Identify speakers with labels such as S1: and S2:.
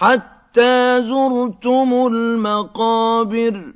S1: حَتَّىٰ زُرْتُمُ الْمَقَابِرَ.